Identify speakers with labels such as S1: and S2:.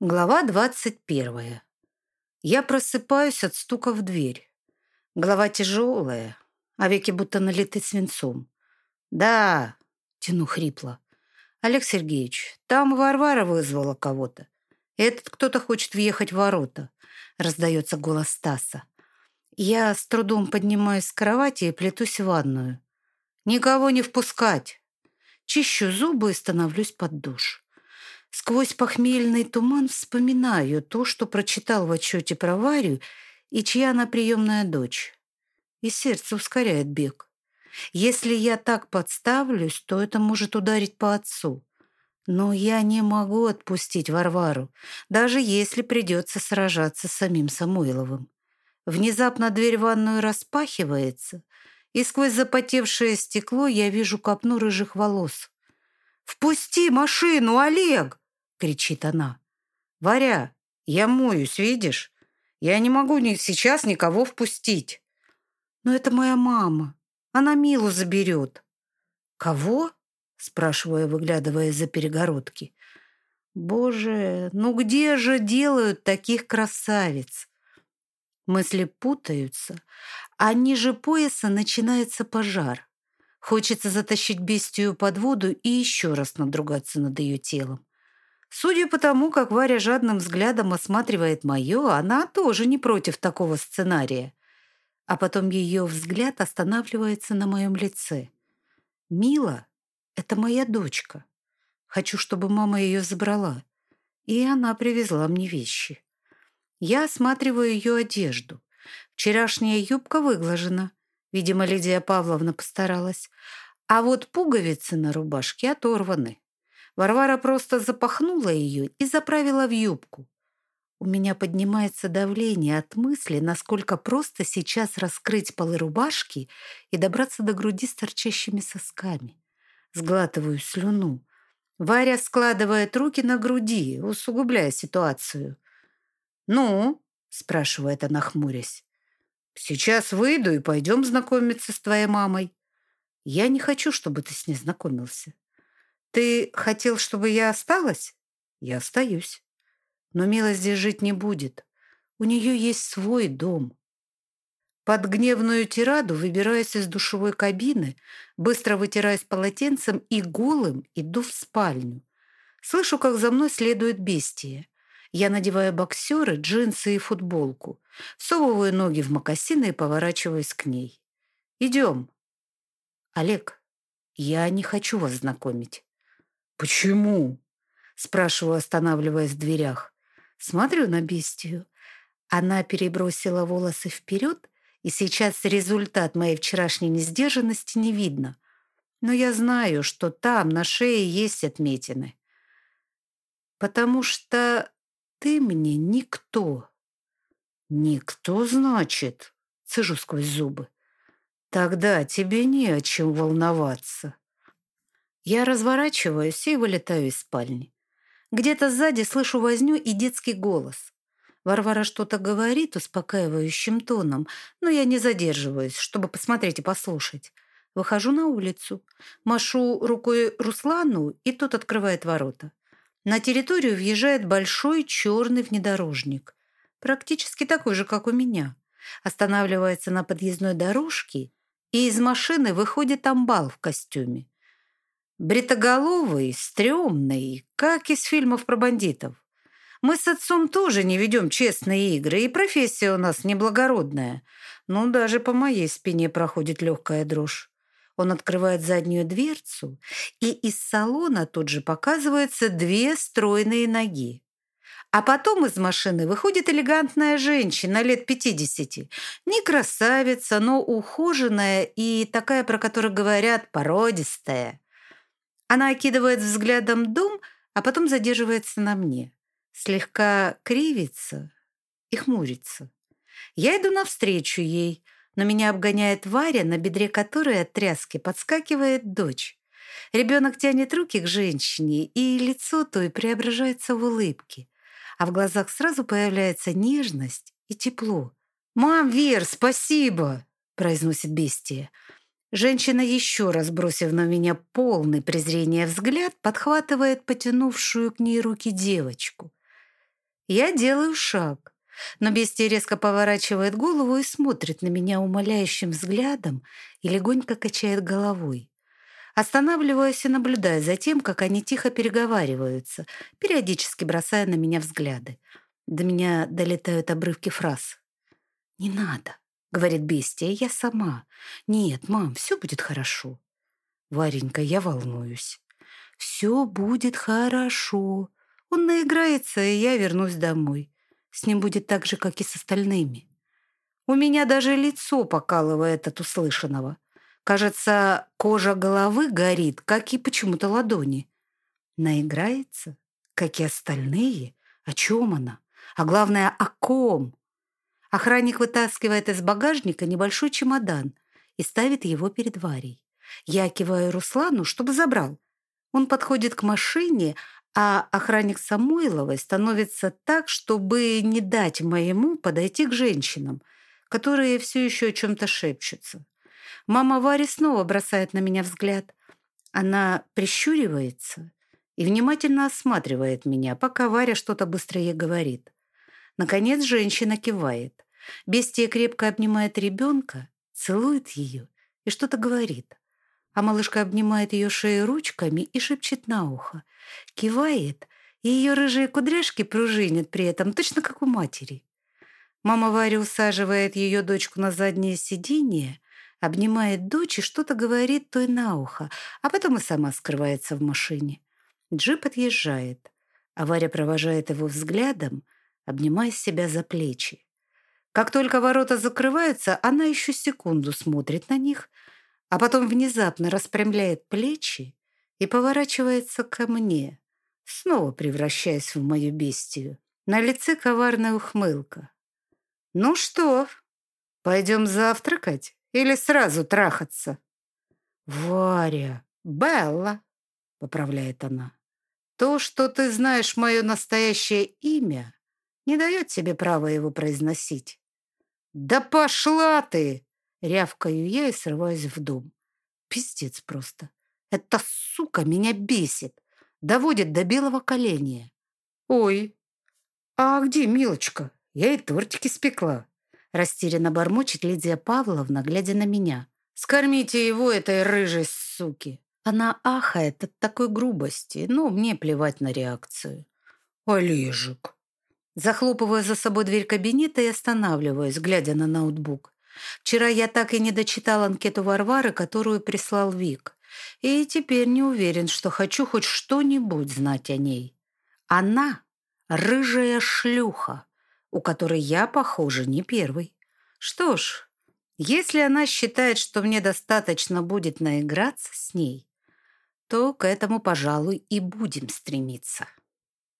S1: Глава двадцать первая. Я просыпаюсь от стука в дверь. Голова тяжелая, а веки будто налиты свинцом. «Да», — тяну хрипло. «Олег Сергеевич, там Варвара вызвала кого-то. Этот кто-то хочет въехать в ворота», — раздается голос Стаса. Я с трудом поднимаюсь с кровати и плетусь в ванную. «Никого не впускать!» Чищу зубы и становлюсь под душ. Сквозь похмельный туман вспоминаю то, что прочитал в отчете про Варю и чья она приемная дочь. И сердце ускоряет бег. Если я так подставлюсь, то это может ударить по отцу. Но я не могу отпустить Варвару, даже если придется сражаться с самим Самойловым. Внезапно дверь в ванную распахивается, и сквозь запотевшее стекло я вижу копну рыжих волос. «Впусти машину, Олег!» — кричит она. «Варя, я моюсь, видишь? Я не могу ни сейчас никого впустить». «Но это моя мама. Она Милу заберет». «Кого?» — спрашиваю, выглядывая за перегородки. «Боже, ну где же делают таких красавиц?» Мысли путаются, а ниже пояса начинается пожар. Хочется затащить бестию под воду и еще раз надругаться над ее телом. Судя по тому, как Варя жадным взглядом осматривает мое, она тоже не против такого сценария. А потом ее взгляд останавливается на моем лице. «Мила, это моя дочка. Хочу, чтобы мама ее забрала. И она привезла мне вещи. Я осматриваю ее одежду. Вчерашняя юбка выглажена. Видимо, Лидия Павловна постаралась. А вот пуговицы на рубашке оторваны. Варвара просто запахнула ее и заправила в юбку. У меня поднимается давление от мысли, насколько просто сейчас раскрыть полы рубашки и добраться до груди с торчащими сосками. Сглатываю слюну. Варя складывает руки на груди, усугубляя ситуацию. «Ну?» – спрашивает она, хмурясь. «Сейчас выйду и пойдем знакомиться с твоей мамой. Я не хочу, чтобы ты с ней знакомился. Ты хотел, чтобы я осталась? Я остаюсь. Но Мила здесь жить не будет. У нее есть свой дом. Под гневную тираду выбираюсь из душевой кабины, быстро вытираясь полотенцем и голым иду в спальню. Слышу, как за мной следует бестия. Я надеваю боксеры, джинсы и футболку. Всовываю ноги в мокасины и поворачиваюсь к ней. «Идем». «Олег, я не хочу вас знакомить. «Почему?» — спрашиваю, останавливаясь в дверях. Смотрю на бестию. Она перебросила волосы вперед, и сейчас результат моей вчерашней несдержанности не видно. Но я знаю, что там на шее есть отметины. Потому что ты мне никто. Никто, значит, цежу сквозь зубы. Тогда тебе не о чем волноваться. Я разворачиваюсь и вылетаю из спальни. Где-то сзади слышу возню и детский голос. Варвара что-то говорит успокаивающим тоном, но я не задерживаюсь, чтобы посмотреть и послушать. Выхожу на улицу, машу рукой Руслану, и тот открывает ворота. На территорию въезжает большой черный внедорожник, практически такой же, как у меня. Останавливается на подъездной дорожке, и из машины выходит амбал в костюме. Бритоголовый, стрёмный, как из фильмов про бандитов. Мы с отцом тоже не ведем честные игры, и профессия у нас неблагородная. Ну, даже по моей спине проходит легкая дрожь. Он открывает заднюю дверцу, и из салона тут же показываются две стройные ноги. А потом из машины выходит элегантная женщина лет пятидесяти. Не красавица, но ухоженная и такая, про которую говорят, породистая. Она окидывает взглядом дом, а потом задерживается на мне. Слегка кривится и хмурится. Я иду навстречу ей, но меня обгоняет Варя, на бедре которой от тряски подскакивает дочь. Ребенок тянет руки к женщине, и лицо той преображается в улыбке, а в глазах сразу появляется нежность и тепло. «Мам, Вер, спасибо!» – произносит бестия. Женщина, еще раз бросив на меня полный презрения взгляд, подхватывает потянувшую к ней руки девочку. Я делаю шаг, но бестия резко поворачивает голову и смотрит на меня умоляющим взглядом и легонько качает головой. Останавливаюсь и наблюдаю за тем, как они тихо переговариваются, периодически бросая на меня взгляды. До меня долетают обрывки фраз. «Не надо», — говорит бестия, — «я сама». «Нет, мам, все будет хорошо». «Варенька, я волнуюсь». «Все будет хорошо. Он наиграется, и я вернусь домой. С ним будет так же, как и с остальными». У меня даже лицо покалывает от услышанного. Кажется, кожа головы горит, как и почему-то ладони. Наиграется, как и остальные. О чем она? А главное, о ком? Охранник вытаскивает из багажника небольшой чемодан и ставит его перед Варей. Я киваю Руслану, чтобы забрал. Он подходит к машине, а охранник Самойловой становится так, чтобы не дать моему подойти к женщинам, которые все еще о чем-то шепчутся. Мама Вари снова бросает на меня взгляд. Она прищуривается и внимательно осматривает меня, пока Варя что-то быстро ей говорит. Наконец женщина кивает. Бестия крепко обнимает ребенка, целует ее и что-то говорит. А малышка обнимает ее шею ручками и шепчет на ухо. Кивает, и ее рыжие кудряшки пружинят при этом, точно как у матери. Мама Варя усаживает ее дочку на заднее сиденье, обнимает дочь и что-то говорит той на ухо, а потом и сама скрывается в машине. Джип отъезжает, а Варя провожает его взглядом, обнимая себя за плечи. Как только ворота закрываются, она еще секунду смотрит на них, а потом внезапно распрямляет плечи и поворачивается ко мне, снова превращаясь в мою бестию. На лице коварная ухмылка. «Ну что, пойдем завтракать?» Или сразу трахаться?» «Варя! Белла!» — поправляет она. «То, что ты знаешь мое настоящее имя, не дает тебе права его произносить». «Да пошла ты!» — рявкаю я и срываюсь в дом. Пиздец просто. Эта сука меня бесит. Доводит до белого коленя. «Ой, а где Милочка? Я и тортики спекла». Растерянно бормочет Лидия Павловна, глядя на меня. «Скормите его этой рыжей суки!» Она ахает от такой грубости, но мне плевать на реакцию. «Олежик!» Захлопываю за собой дверь кабинета и останавливаюсь, глядя на ноутбук. Вчера я так и не дочитал анкету Варвары, которую прислал Вик. И теперь не уверен, что хочу хоть что-нибудь знать о ней. Она — рыжая шлюха, у которой я, похоже, не первый. Что ж, если она считает, что мне достаточно будет наиграться с ней, то к этому, пожалуй, и будем стремиться.